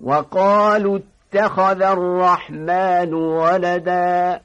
وقالوا اتخذ الرحمن ولداً.